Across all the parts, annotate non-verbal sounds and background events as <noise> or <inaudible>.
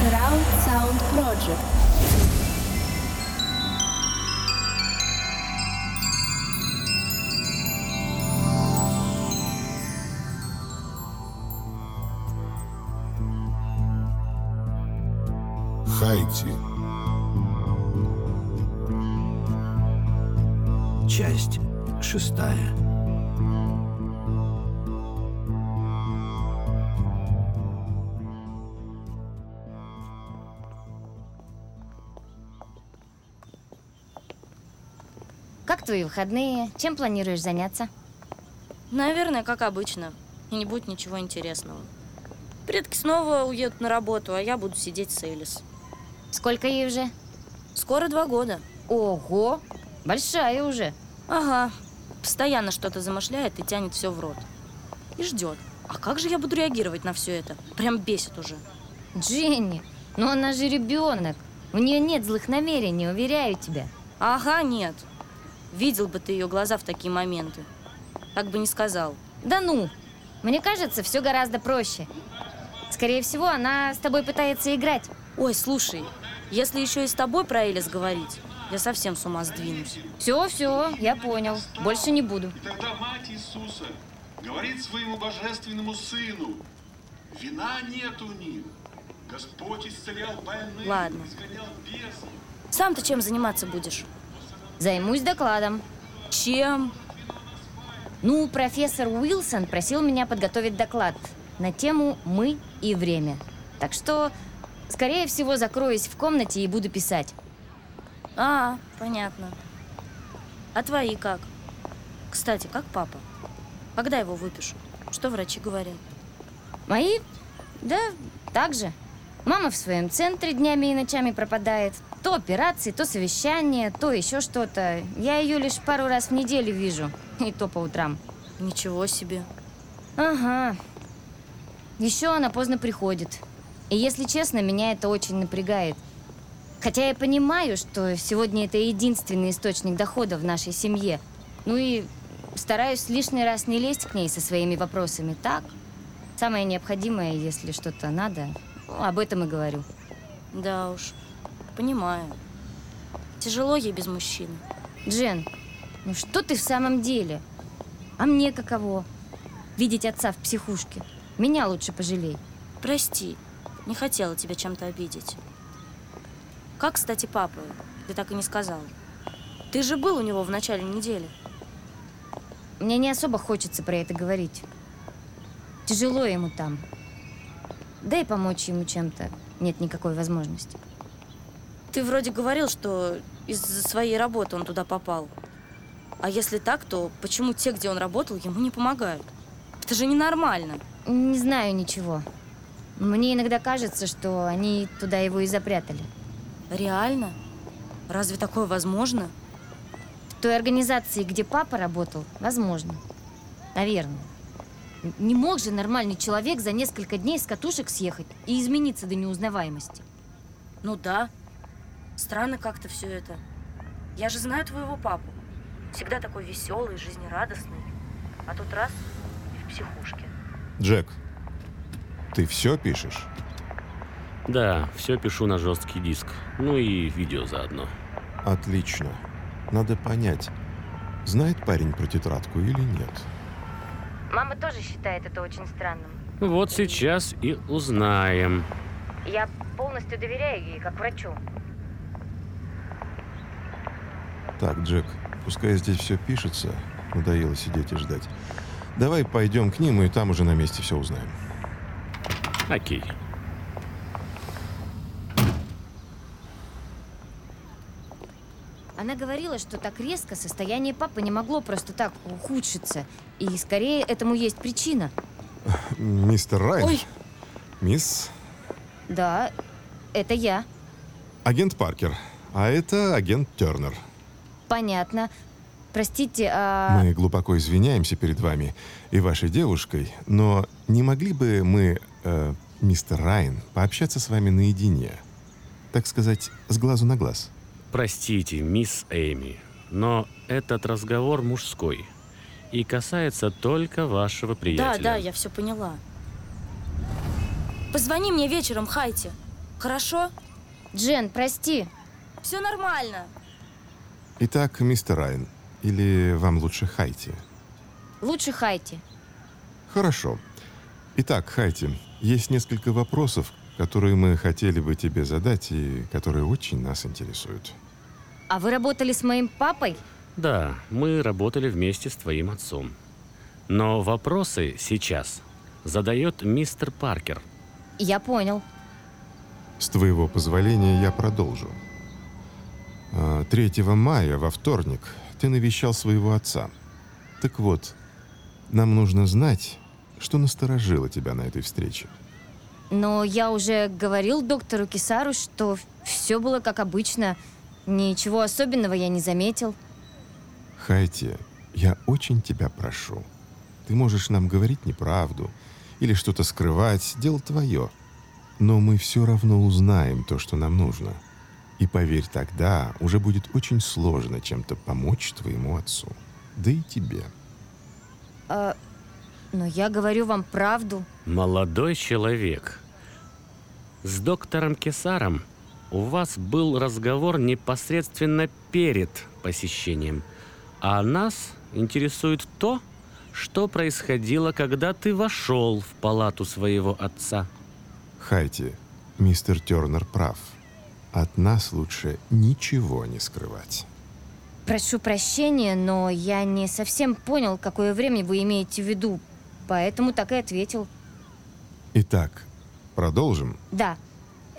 Surround Sound Project. Хайти. Часть шестая. Как твои выходные? Чем планируешь заняться? Наверное, как обычно. И не будет ничего интересного. Предки снова уедут на работу, а я буду сидеть с Элис. Сколько ей уже? Скоро два года. Ого, большая уже. Ага. Постоянно что-то замышляет и тянет все в рот. И ждет. А как же я буду реагировать на все это? Прям бесит уже. Дженни, ну она же ребенок. У нее нет злых намерений, уверяю тебя. Ага, нет. Видел бы ты ее глаза в такие моменты. Так бы не сказал. Да ну, мне кажется, все гораздо проще. Скорее всего, она с тобой пытается играть. Ой, слушай, если еще и с тобой про Элис говорить, я совсем с ума сдвинусь. Все, все, я понял. Больше не буду. И тогда мать Иисуса говорит своему божественному сыну, вина нет у них. Господь исцелял больных, Ладно. изгонял бесов. Сам ты чем заниматься будешь? Займусь докладом. Чем? Ну, профессор Уилсон просил меня подготовить доклад на тему «Мы и время». Так что, скорее всего, закроюсь в комнате и буду писать. А, понятно. А твои как? Кстати, как папа? Когда его выпишут? Что врачи говорят? Мои? Да, так же. Мама в своем центре днями и ночами пропадает. То операции, то совещания, то еще что-то. Я ее лишь пару раз в неделю вижу. И то по утрам. Ничего себе. Ага. Еще она поздно приходит. И если честно, меня это очень напрягает. Хотя я понимаю, что сегодня это единственный источник дохода в нашей семье. Ну и стараюсь лишний раз не лезть к ней со своими вопросами. Так, самое необходимое, если что-то надо, ну, об этом и говорю. Да уж, понимаю. Тяжело ей без мужчины. Джен, ну что ты в самом деле? А мне каково? Видеть отца в психушке. Меня лучше пожалей. Прости, не хотела тебя чем-то обидеть. Как, кстати, папа? Ты так и не сказал. Ты же был у него в начале недели. Мне не особо хочется про это говорить. Тяжело ему там. Да и помочь ему чем-то нет никакой возможности. Ты вроде говорил, что из-за своей работы он туда попал. А если так, то почему те, где он работал, ему не помогают? Это же ненормально. Не знаю ничего. Мне иногда кажется, что они туда его и запрятали. Реально? Разве такое возможно? В той организации, где папа работал, возможно. Наверное. Не мог же нормальный человек за несколько дней с катушек съехать и измениться до неузнаваемости. Ну да. Странно как-то все это. Я же знаю твоего папу. Всегда такой веселый, жизнерадостный. А тут раз и в психушке. Джек, ты все пишешь? Да, все пишу на жесткий диск. Ну и видео заодно. Отлично. Надо понять, знает парень про тетрадку или нет. Мама тоже считает это очень странным. Вот сейчас и узнаем. Я полностью доверяю ей, как врачу. Так, Джек, пускай здесь все пишется. Надоело сидеть и ждать. Давай пойдем к ним, и там уже на месте все узнаем. Окей. Она говорила, что так резко состояние папы не могло просто так ухудшиться. И скорее этому есть причина. Мистер Райан. Ой. Мисс... Да, это я. Агент Паркер. А это агент Тернер. Понятно. Простите, а... Мы глубоко извиняемся перед вами и вашей девушкой, но не могли бы мы, э, мистер Райан, пообщаться с вами наедине? Так сказать, с глазу на глаз. Простите, мисс Эми, но этот разговор мужской и касается только вашего приятеля. Да, да, я все поняла. Позвони мне вечером, Хайти. Хорошо? Джен, прости. Все нормально. Итак, мистер Райан, или вам лучше Хайти? Лучше Хайти. Хорошо. Итак, Хайти, есть несколько вопросов, которые мы хотели бы тебе задать и которые очень нас интересуют. А вы работали с моим папой? Да, мы работали вместе с твоим отцом. Но вопросы сейчас задает мистер Паркер. Я понял. С твоего позволения я продолжу. А, 3 мая, во вторник, ты навещал своего отца. Так вот, нам нужно знать, что насторожило тебя на этой встрече. Но я уже говорил доктору Кисару, что все было как обычно. Ничего особенного я не заметил. Хайти, я очень тебя прошу. Ты можешь нам говорить неправду или что-то скрывать, дело твое. Но мы все равно узнаем то, что нам нужно. И поверь, тогда уже будет очень сложно чем-то помочь твоему отцу. Да и тебе. А, но я говорю вам правду. Молодой человек. С доктором Кесаром у вас был разговор непосредственно перед посещением. А нас интересует то, что происходило, когда ты вошел в палату своего отца. Хайти, мистер Тернер прав. От нас лучше ничего не скрывать. Прошу прощения, но я не совсем понял, какое время вы имеете в виду. Поэтому так и ответил. Итак, продолжим. Да.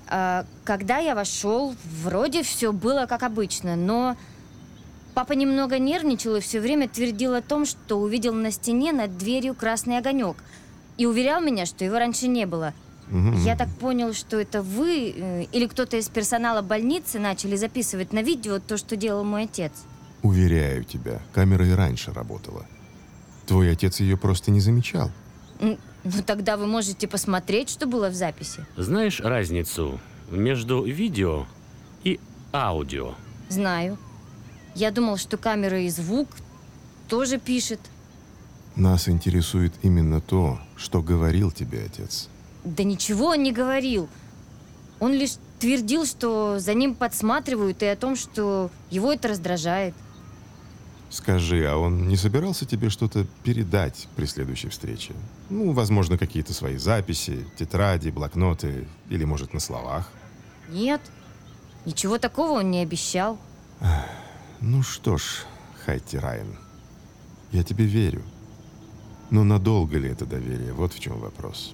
А, когда я вошел, вроде все было как обычно, но папа немного нервничал и все время твердил о том, что увидел на стене над дверью красный огонек и уверял меня, что его раньше не было. Мгм. Я так понял, что это вы э, или кто-то из персонала больницы начали записывать на видео то, что делал мой отец. Уверяю тебя, камера и раньше работала. Твой отец ее просто не замечал. Ну тогда вы можете посмотреть, что было в записи. Знаешь разницу между видео и аудио? Знаю. Я думал, что камера и звук тоже пишет. Нас интересует именно то, что говорил тебе отец. Да ничего он не говорил. Он лишь твердил, что за ним подсматривают и о том, что его это раздражает. Скажи, а он не собирался тебе что-то передать при следующей встрече? Ну, возможно, какие-то свои записи, тетради, блокноты или, может, на словах? Нет, ничего такого он не обещал. Ну что ж, Хайти Райан, я тебе верю. Но надолго ли это доверие? Вот в чем вопрос.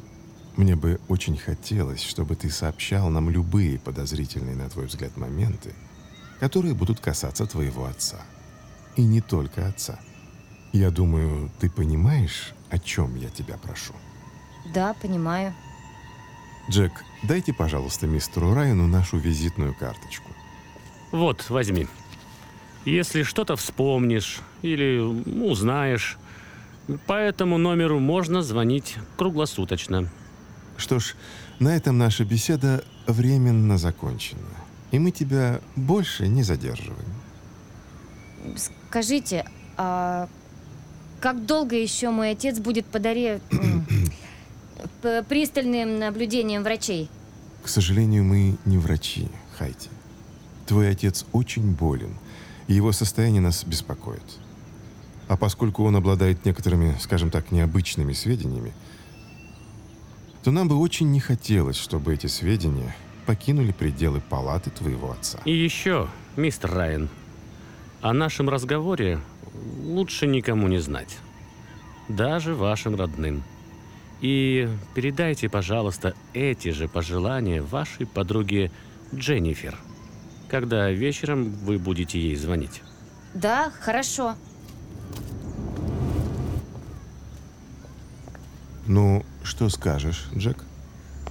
Мне бы очень хотелось, чтобы ты сообщал нам любые подозрительные, на твой взгляд, моменты, которые будут касаться твоего отца. И не только отца. Я думаю, ты понимаешь, о чем я тебя прошу. Да, понимаю. Джек, дайте, пожалуйста, мистеру Райану нашу визитную карточку. Вот, возьми. Если что-то вспомнишь или узнаешь, по этому номеру можно звонить круглосуточно. Что ж, на этом наша беседа временно закончена. И мы тебя больше не задерживаем. Скажите, а как долго еще мой отец будет под аре- <clears throat> пристальным наблюдением врачей? К сожалению, мы не врачи, Хайти. Твой отец очень болен, и его состояние нас беспокоит. А поскольку он обладает некоторыми, скажем так, необычными сведениями, то нам бы очень не хотелось, чтобы эти сведения покинули пределы палаты твоего отца. И еще, мистер Райан, о нашем разговоре лучше никому не знать. Даже вашим родным. И передайте, пожалуйста, эти же пожелания вашей подруге Дженнифер, когда вечером вы будете ей звонить. Да, хорошо. Ну, что скажешь, Джек?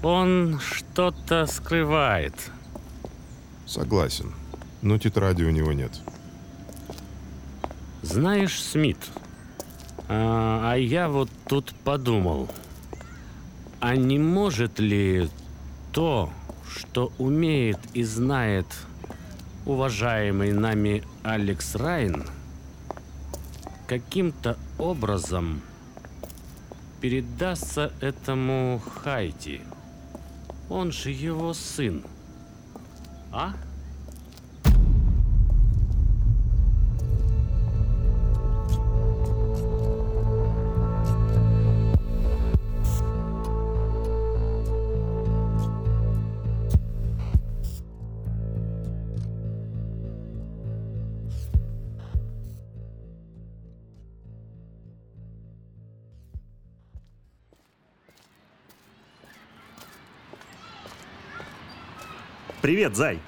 Он что-то скрывает. Согласен. Но тетради у него нет. Знаешь, Смит, а, а я вот тут подумал, а не может ли то, что умеет и знает уважаемый нами Алекс Райн, каким-то образом передастся этому Хайти? Он же его сын. А? Привет, Зай.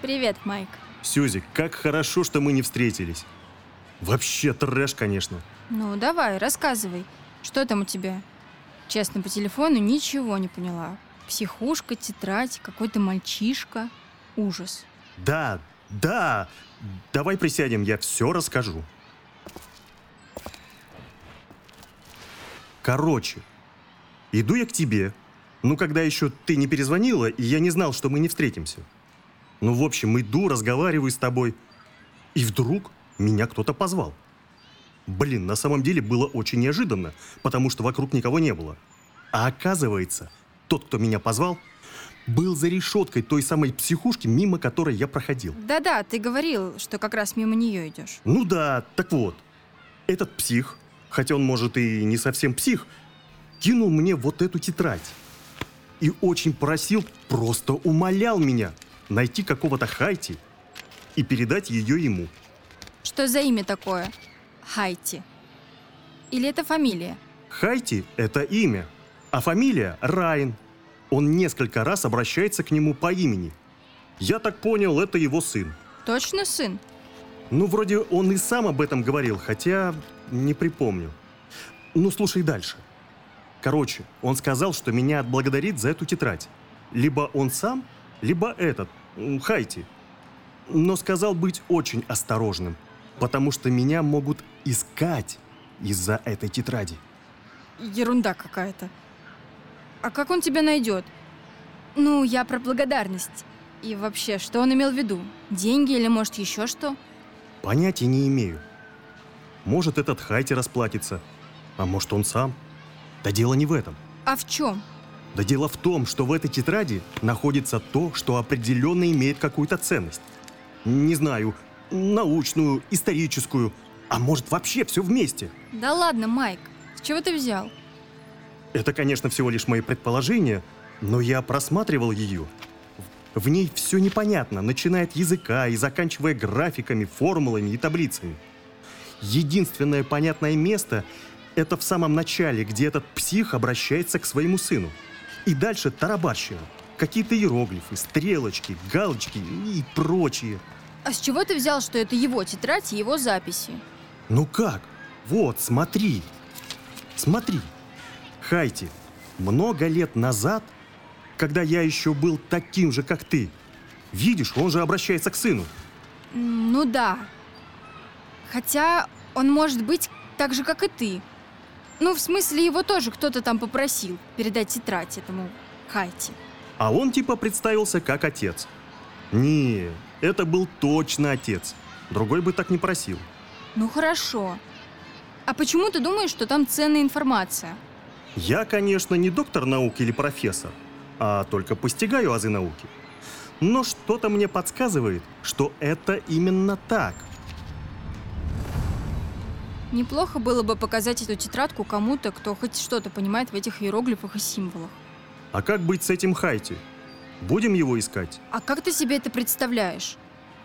Привет, Майк. Сюзи, как хорошо, что мы не встретились. Вообще трэш, конечно. Ну, давай, рассказывай. Что там у тебя? Честно, по телефону ничего не поняла. Психушка, тетрадь, какой-то мальчишка. Ужас. Да, да. Давай присядем, я все расскажу. Короче, иду я к тебе. Ну, когда еще ты не перезвонила, и я не знал, что мы не встретимся. Ну, в общем, иду, разговариваю с тобой. И вдруг меня кто-то позвал. Блин, на самом деле было очень неожиданно, потому что вокруг никого не было. А оказывается, тот, кто меня позвал, был за решеткой той самой психушки, мимо которой я проходил. Да-да, ты говорил, что как раз мимо нее идешь. Ну да, так вот. Этот псих, хотя он может и не совсем псих, кинул мне вот эту тетрадь. И очень просил, просто умолял меня найти какого-то Хайти и передать ее ему. Что за имя такое? Хайти. Или это фамилия? Хайти – это имя, а фамилия – Райан. Он несколько раз обращается к нему по имени. Я так понял, это его сын. Точно сын? Ну, вроде он и сам об этом говорил, хотя не припомню. Ну, слушай дальше. Короче, он сказал, что меня отблагодарит за эту тетрадь. Либо он сам, либо этот, Хайти. Но сказал быть очень осторожным, потому что меня могут искать из-за этой тетради. Ерунда какая-то. А как он тебя найдет? Ну, я про благодарность. И вообще, что он имел в виду? Деньги или, может, еще что? Понятия не имею. Может, этот Хайти расплатится, а может, он сам. Да дело не в этом. А в чем? Да дело в том, что в этой тетради находится то, что определенно имеет какую-то ценность. Не знаю, научную, историческую, а может вообще все вместе. Да ладно, Майк, с чего ты взял? Это, конечно, всего лишь мои предположения, но я просматривал ее. В ней все непонятно, начиная от языка и заканчивая графиками, формулами и таблицами. Единственное понятное место – это в самом начале, где этот псих обращается к своему сыну. И дальше тарабарщина. Какие-то иероглифы, стрелочки, галочки и прочее. А с чего ты взял, что это его тетрадь и его записи? Ну как? Вот, смотри. Смотри. Хайти, много лет назад, когда я еще был таким же, как ты, видишь, он же обращается к сыну. Ну да. Хотя он может быть так же, как и ты. Ну, в смысле, его тоже кто-то там попросил передать тетрадь этому Хайти. А он типа представился как отец. Не, это был точно отец. Другой бы так не просил. Ну хорошо. А почему ты думаешь, что там ценная информация? Я, конечно, не доктор наук или профессор, а только постигаю азы науки. Но что-то мне подсказывает, что это именно так. Неплохо было бы показать эту тетрадку кому-то, кто хоть что-то понимает в этих иероглифах и символах. А как быть с этим Хайти? Будем его искать? А как ты себе это представляешь?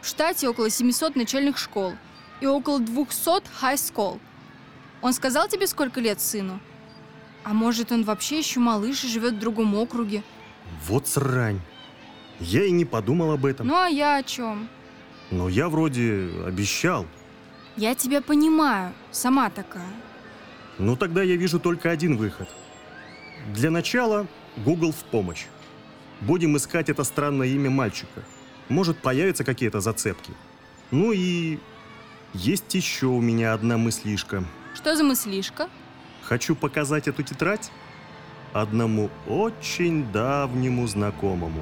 В штате около 700 начальных школ и около 200 хай-скол. Он сказал тебе, сколько лет сыну? А может, он вообще еще малыш и живет в другом округе? Вот срань. Я и не подумал об этом. Ну а я о чем? Но я вроде обещал. Я тебя понимаю, сама такая. Ну тогда я вижу только один выход. Для начала Google в помощь. Будем искать это странное имя мальчика. Может, появятся какие-то зацепки. Ну и есть еще у меня одна мыслишка. Что за мыслишка? Хочу показать эту тетрадь одному очень давнему знакомому.